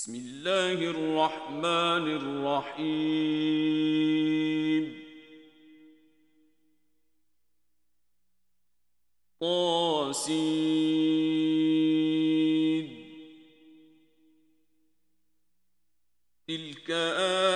بسم اللہ الرحمن الرحیم طاسید تلك آیات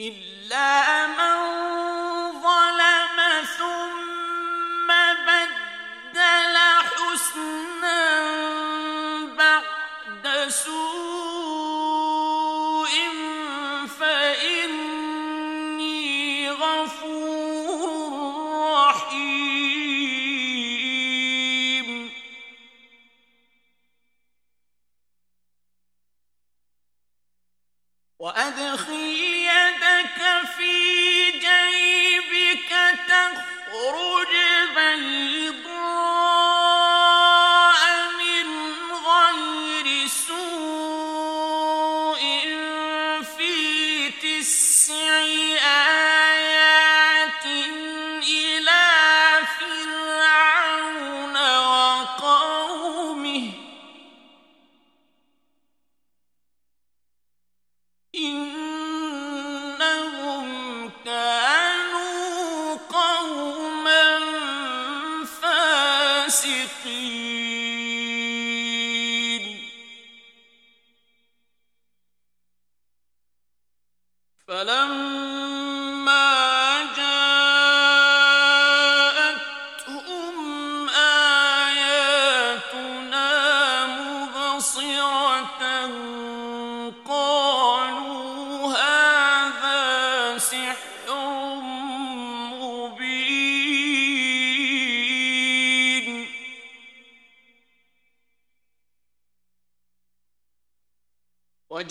إلا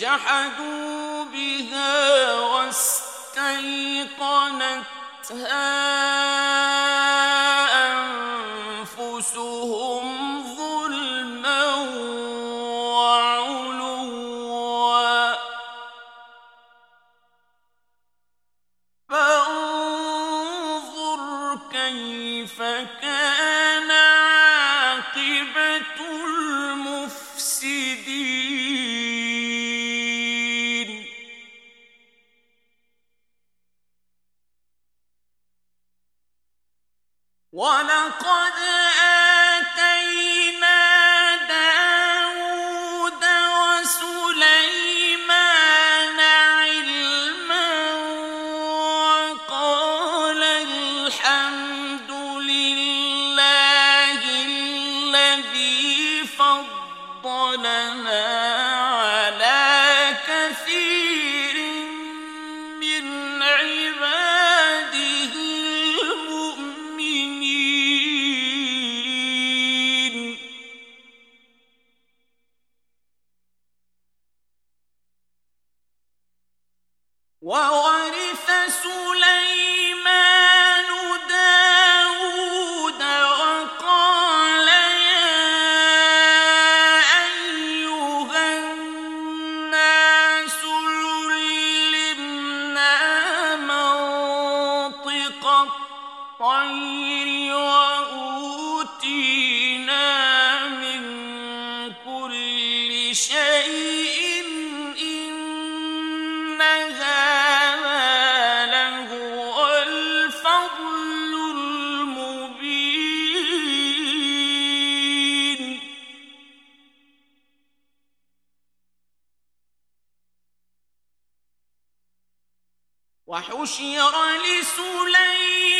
جحدوا بها واستيقنتها الطير وأوتينا من كل شيء حشر لسليم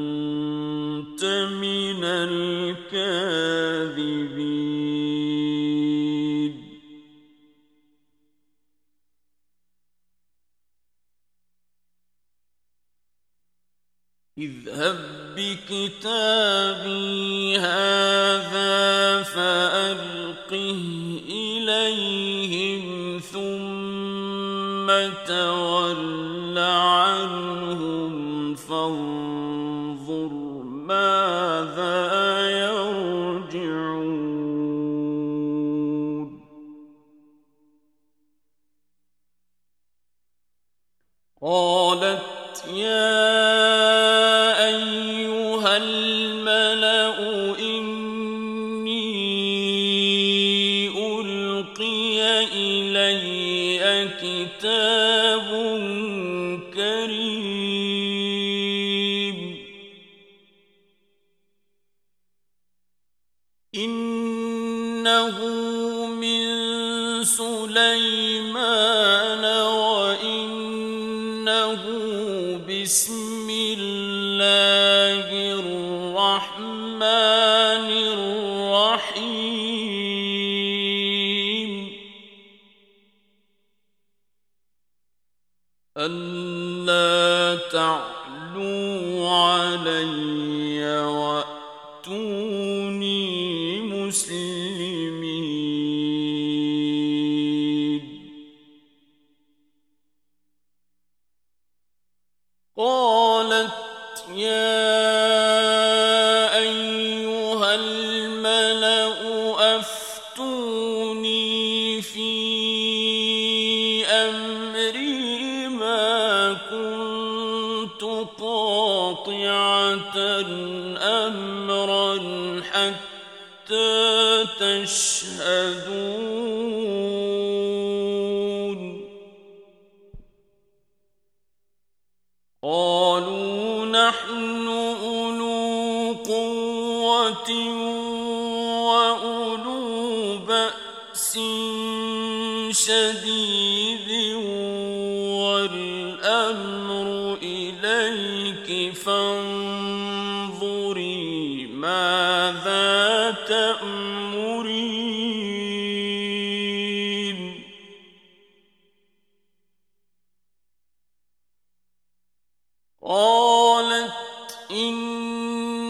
الْكِتَابِ من سليمان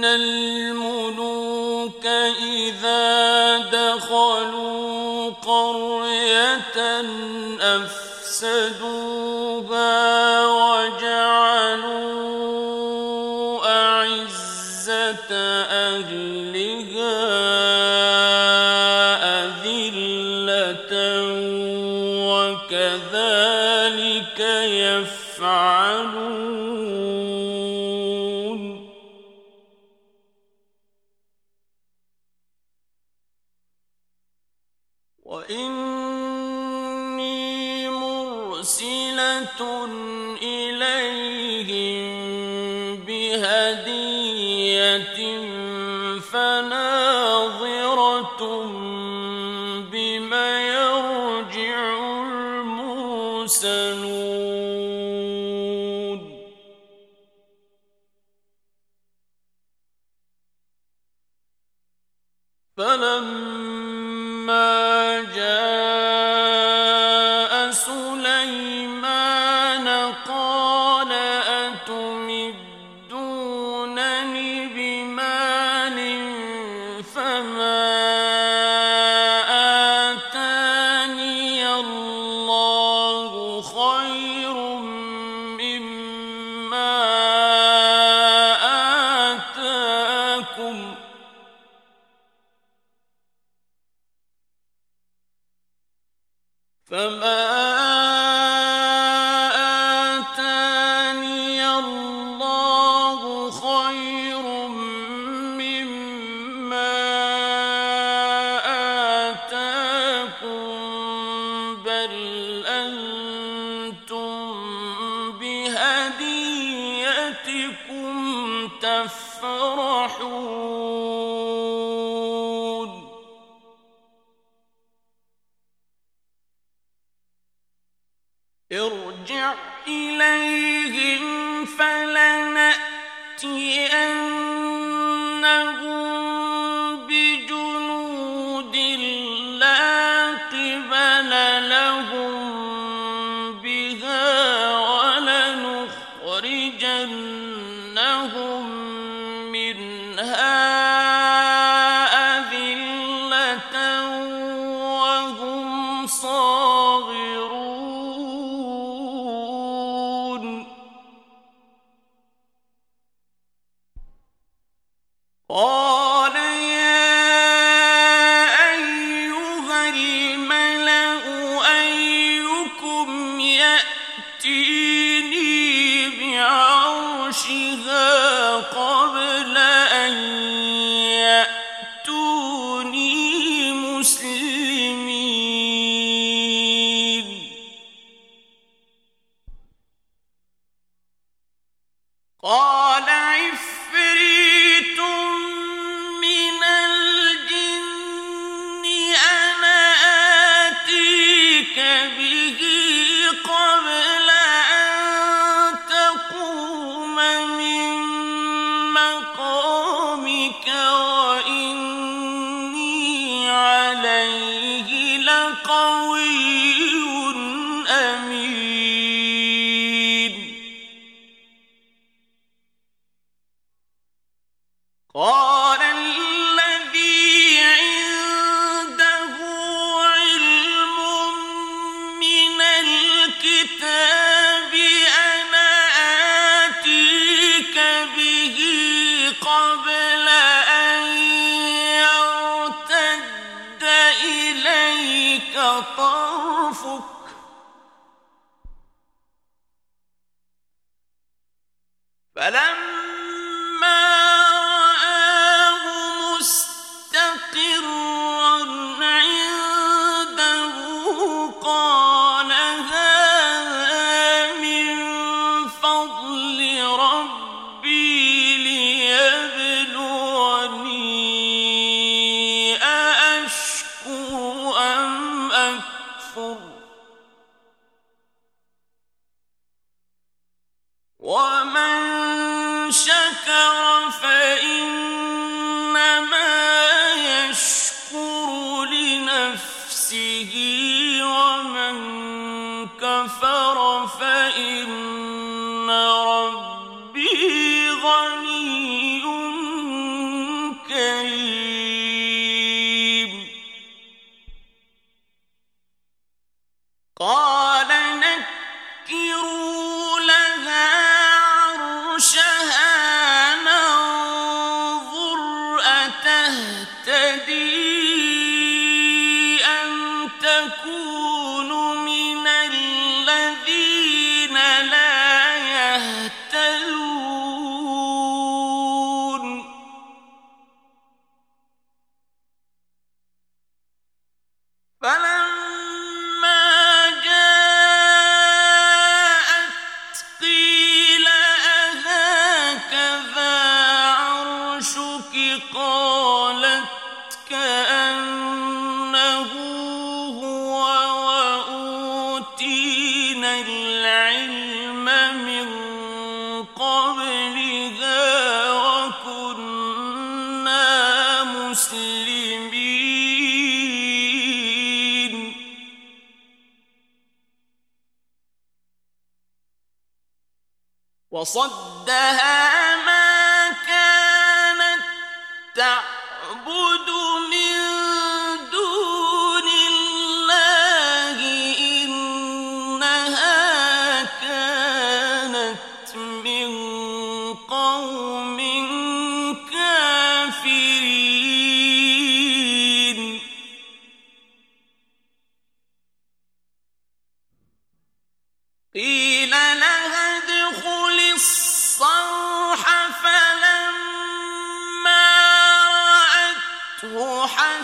إن الملوك إذا دخلوا قرية أفسدوا وصدها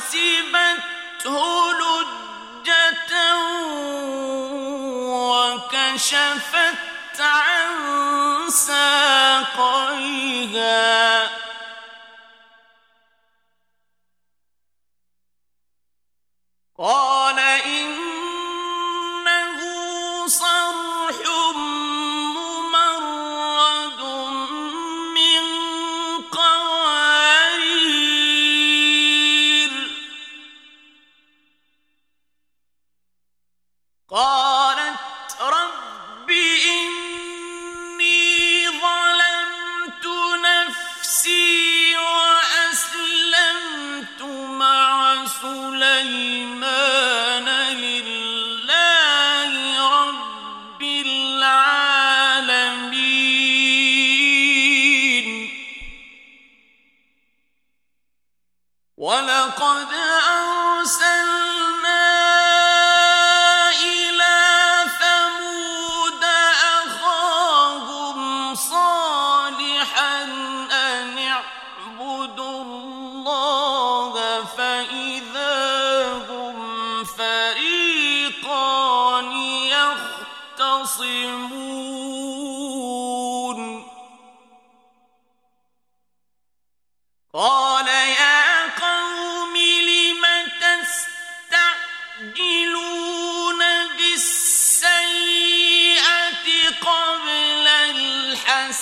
فحسبته لجة وكشفت عن ساقيها. قال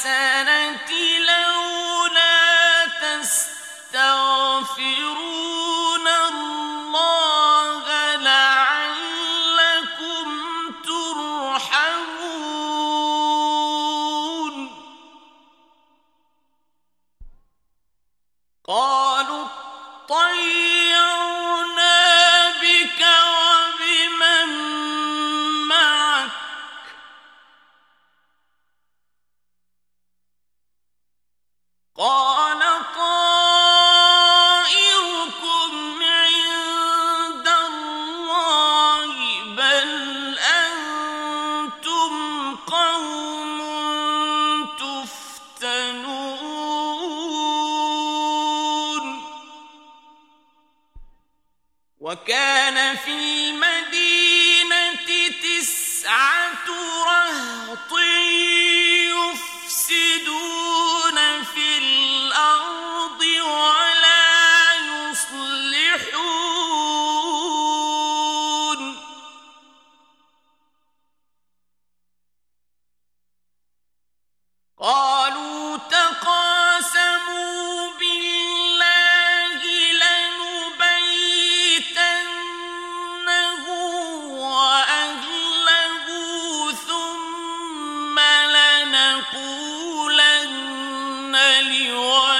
الْحَسَنَةِ و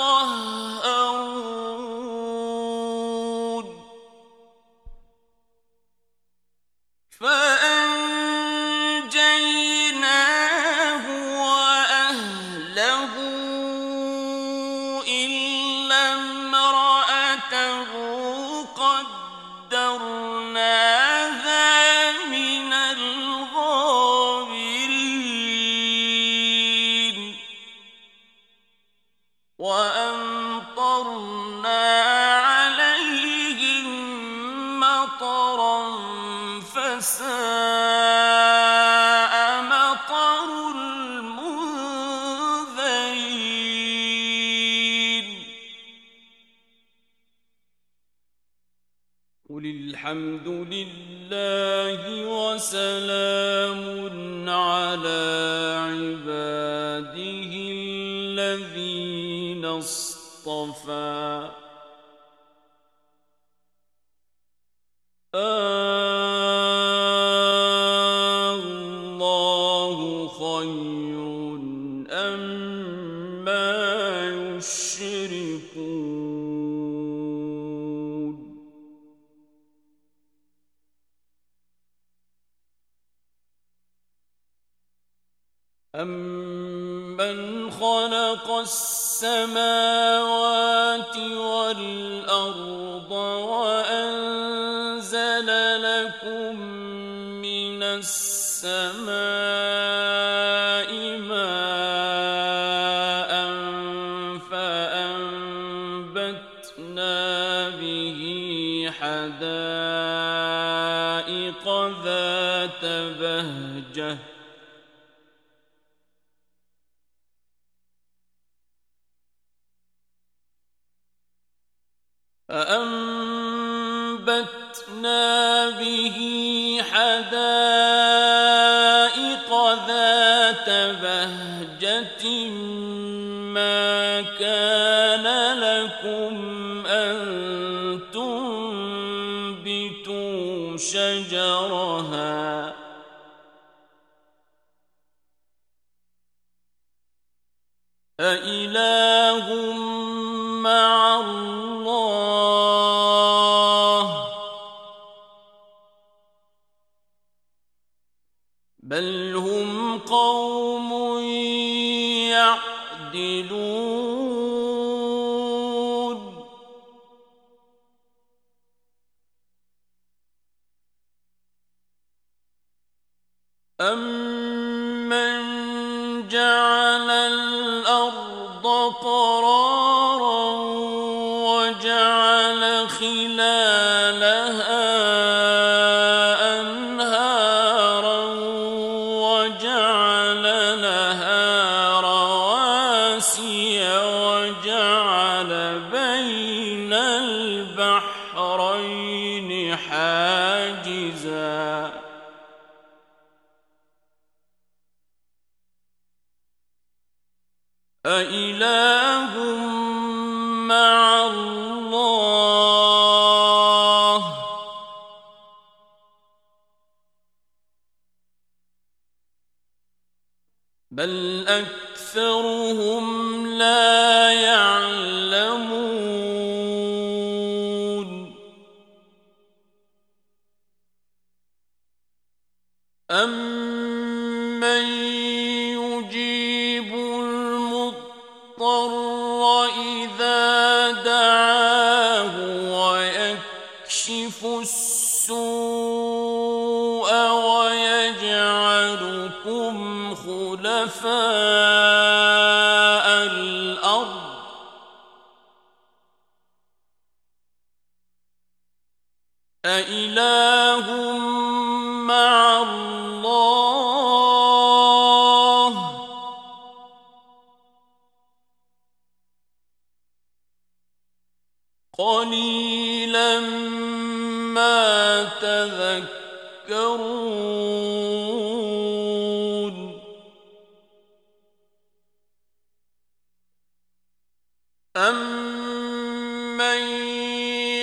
قهر خلق السماوات والأرض وأنزل لكم من فأنبتنا به حدائق ذات بهجة ما كان لكم أن تنبتوا شجرها أإله بل اکثر سر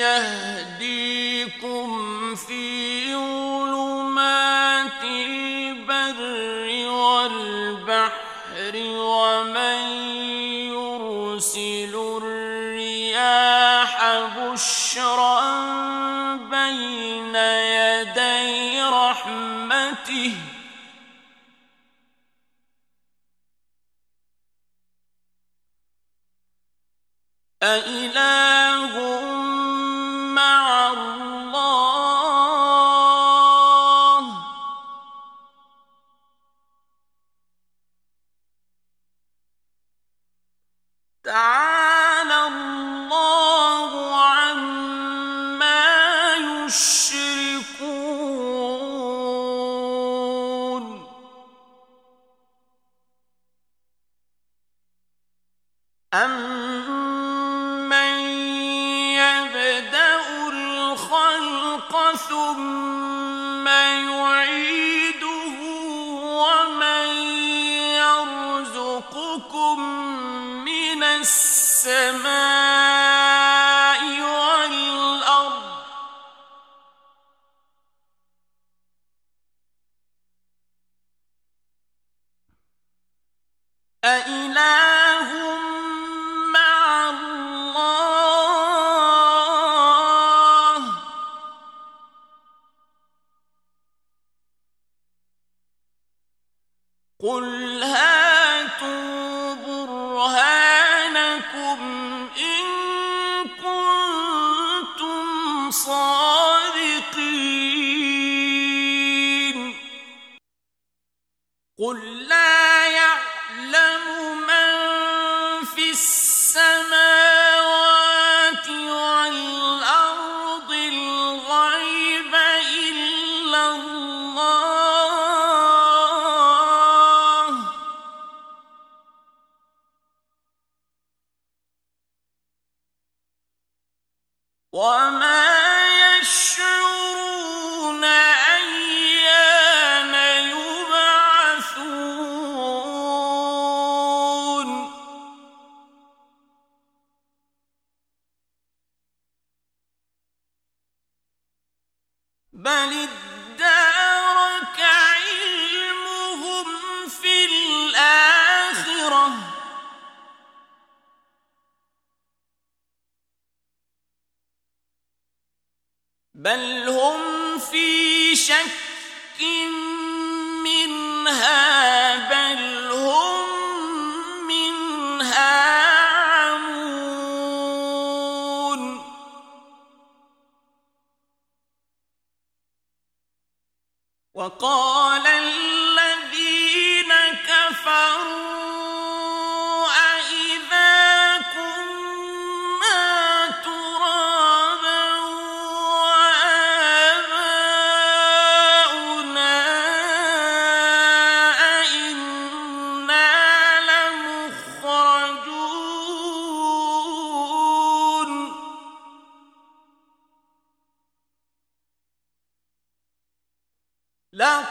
يهديكم في ظلمات البر والبحر ومن يرسل الرياح بشرا بين يدي رحمته أإله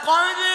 قد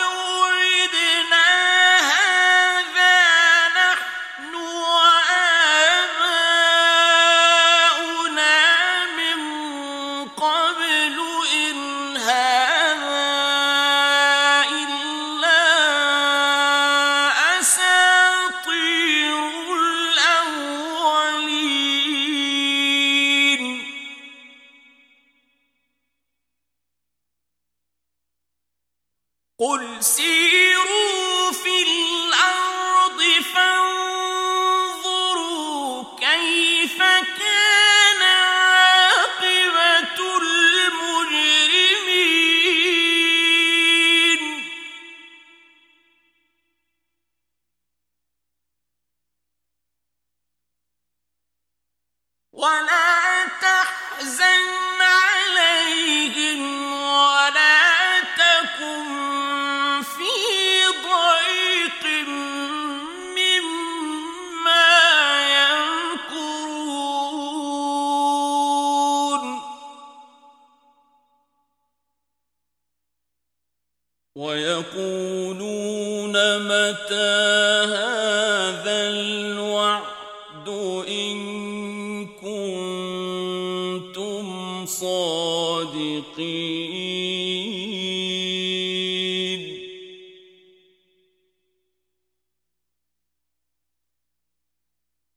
صادقين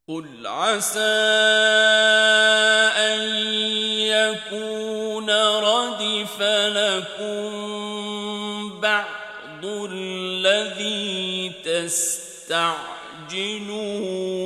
قل عسى أن يكون ردف لكم تستعجلون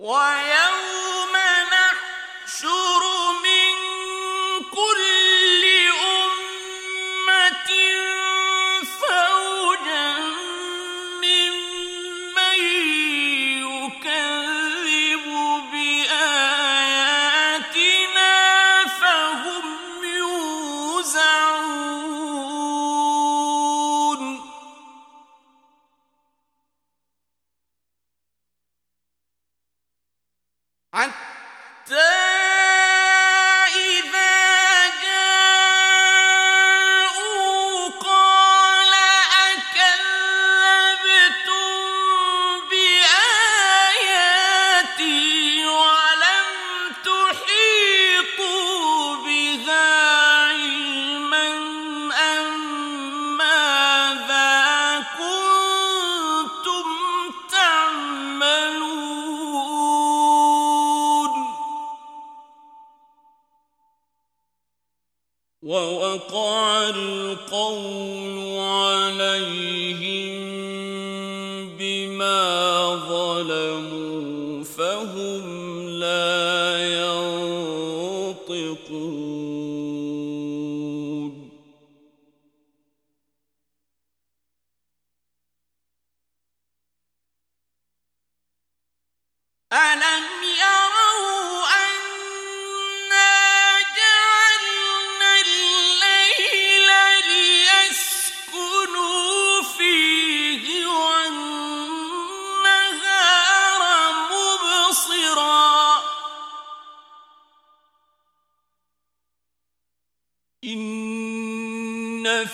وَيَوْمَ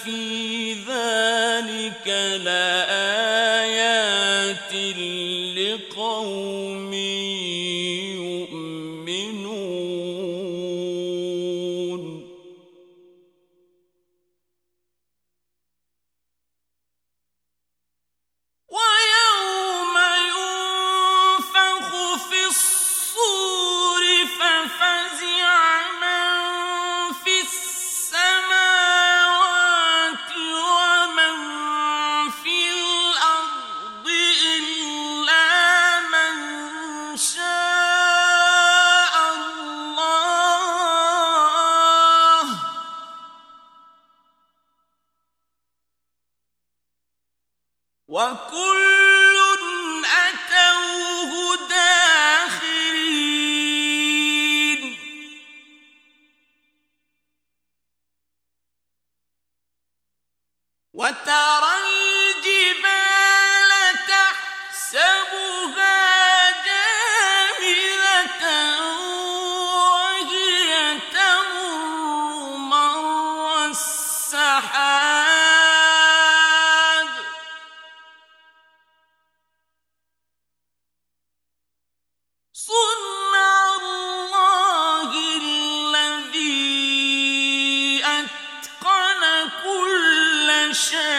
في ذلك لآيات شيء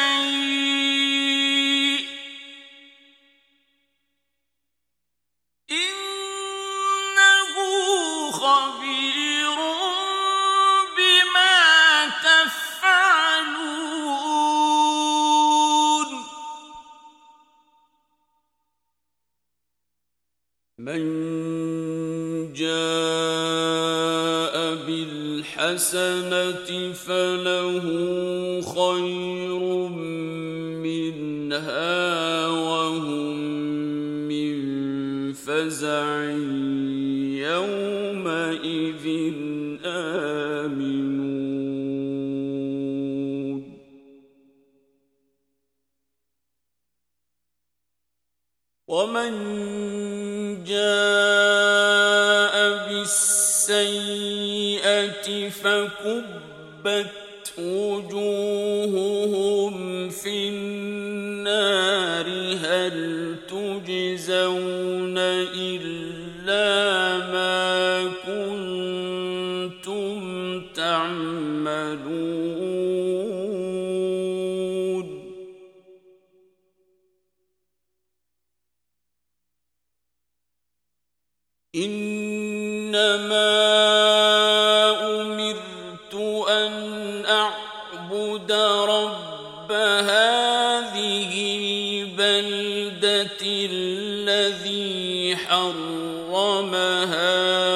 الذي حرمها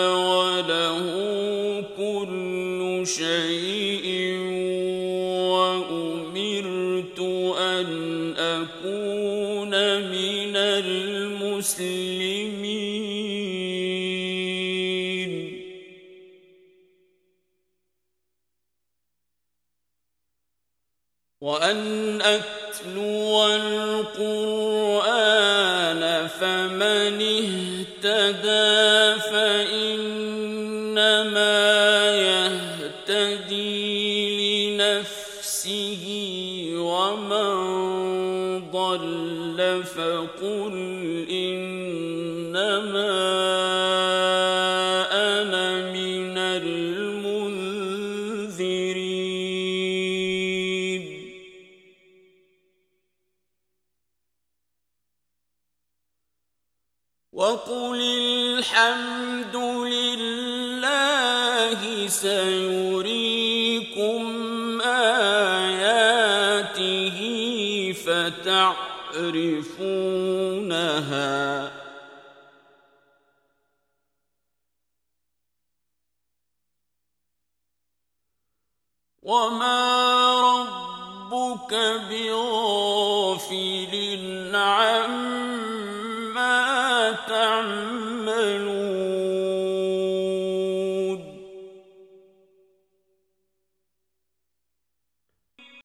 وله كل شيء